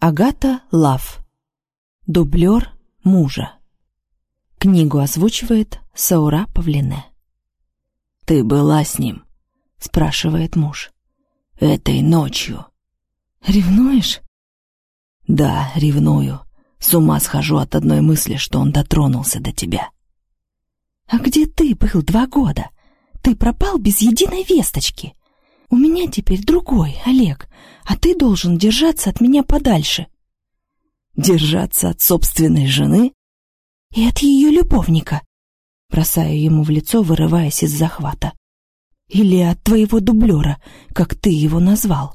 Агата Лав. Дублер мужа. Книгу озвучивает Саура Павлине. «Ты была с ним?» — спрашивает муж. «Этой ночью». «Ревнуешь?» «Да, ревную. С ума схожу от одной мысли, что он дотронулся до тебя». «А где ты был два года? Ты пропал без единой весточки. У меня теперь другой, Олег, а ты должен держаться от меня подальше». «Держаться от собственной жены?» «И от ее любовника», бросаю ему в лицо, вырываясь из захвата. «Или от твоего дублера, как ты его назвал».